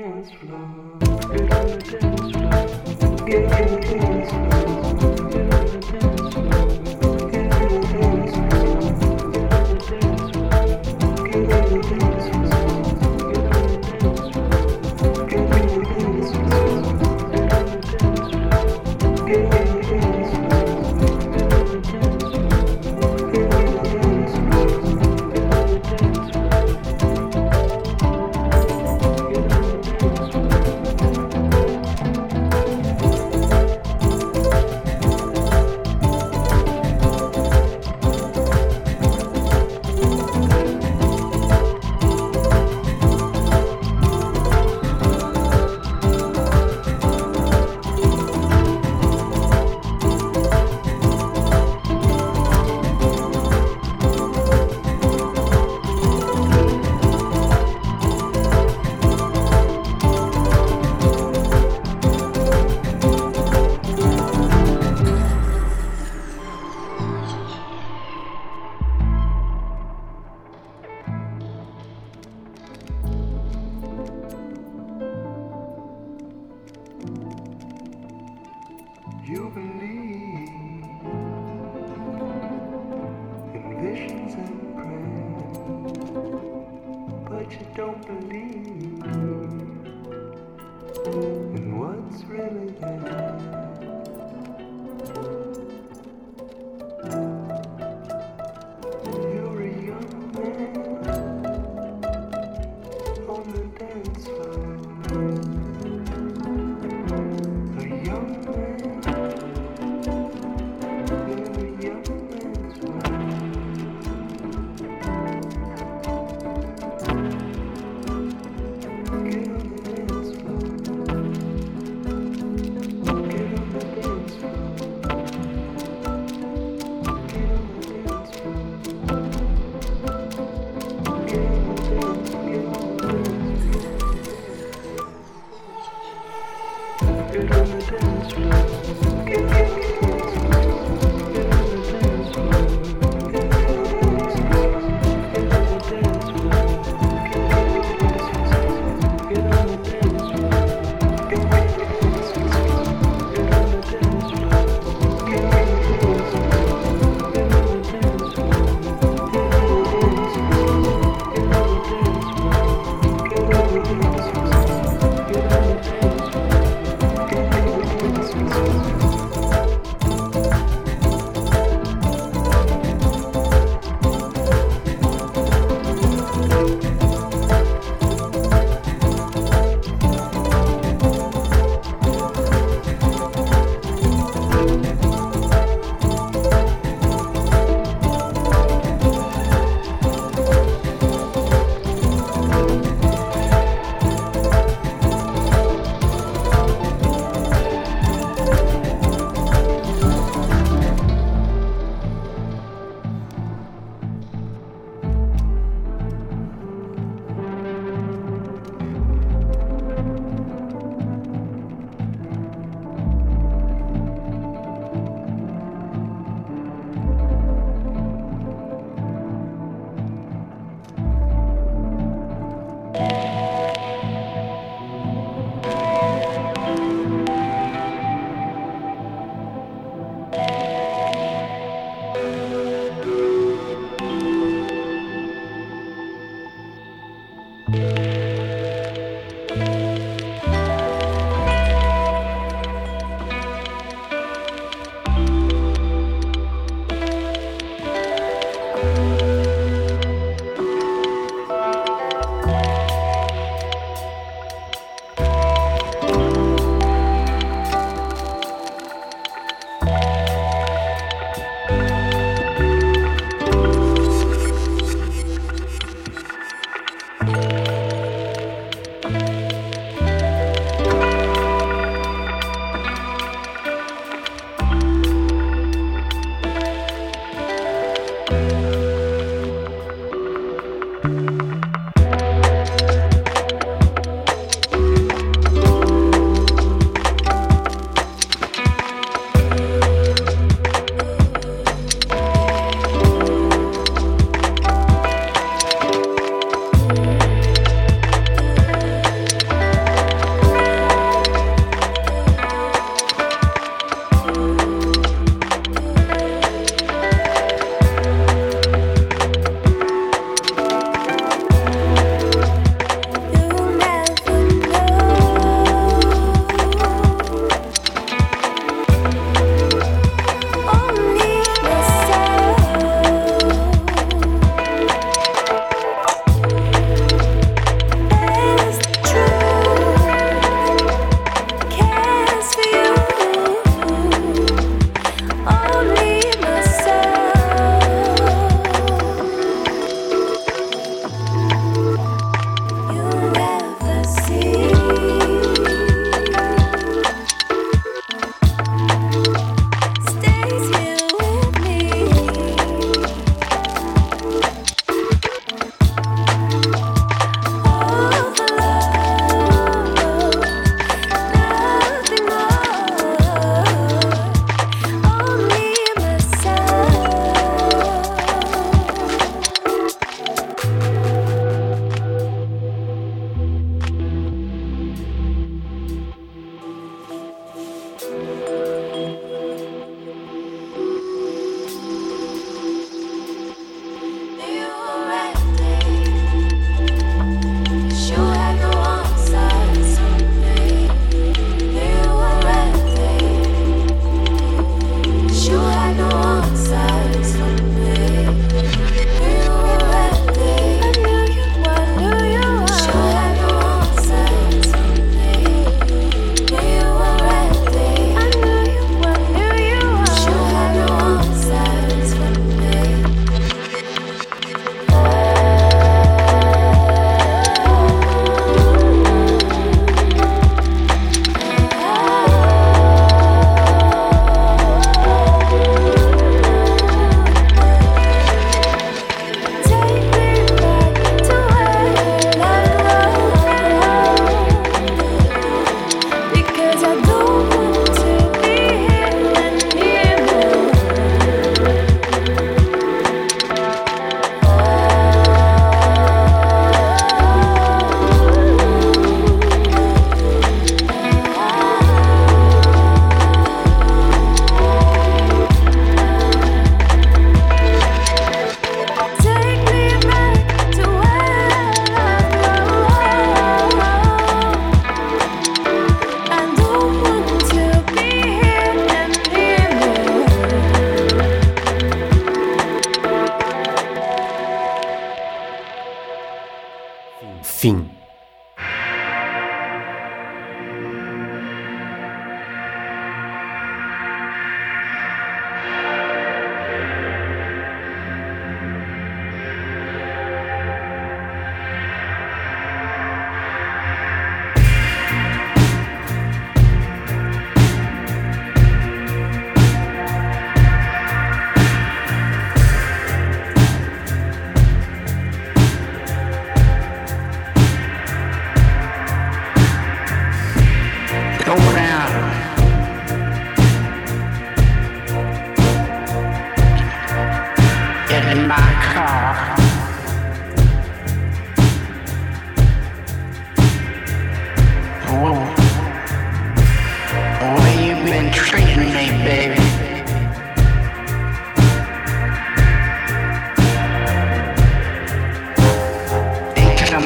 dance floor.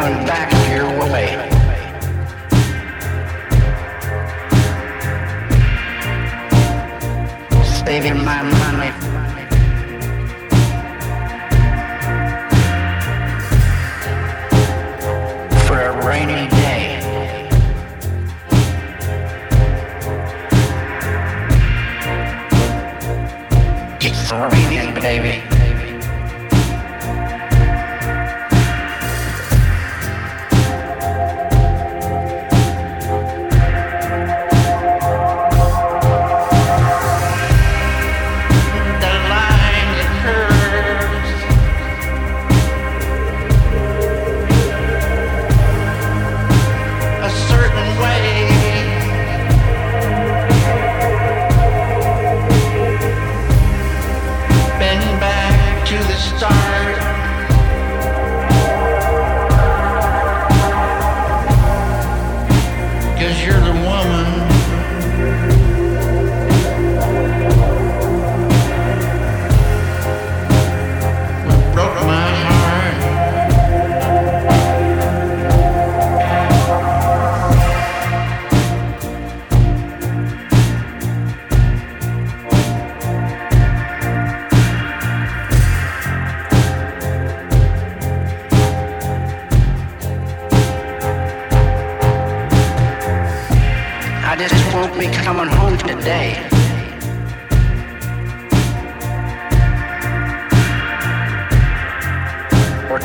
and back your way. Saving my mind.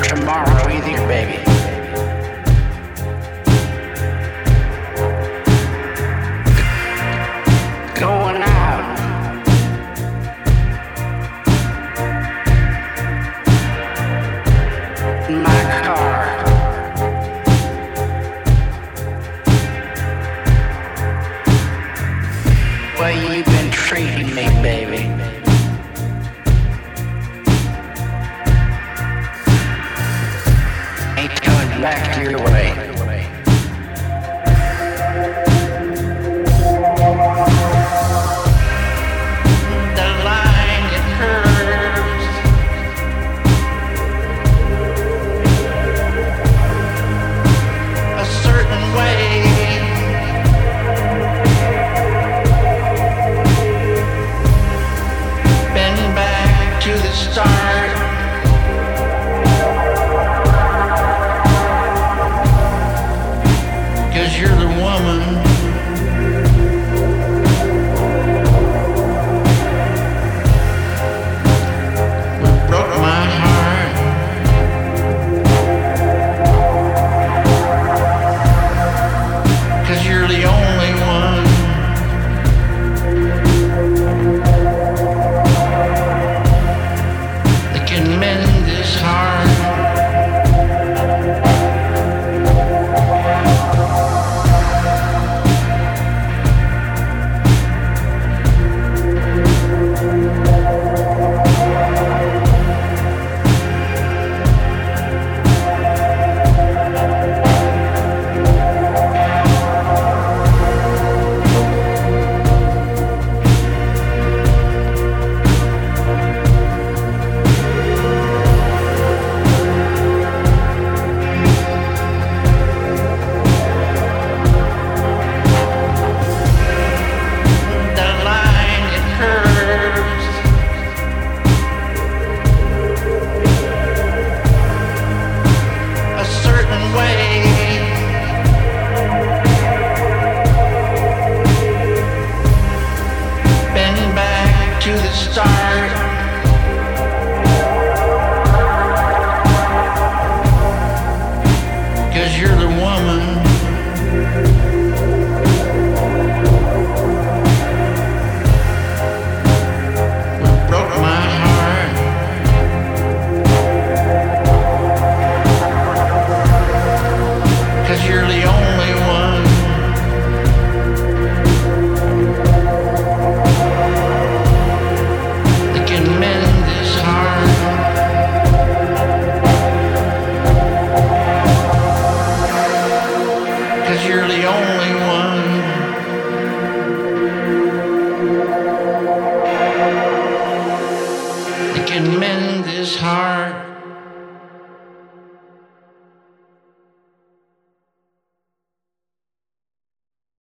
Tomorrow either, baby.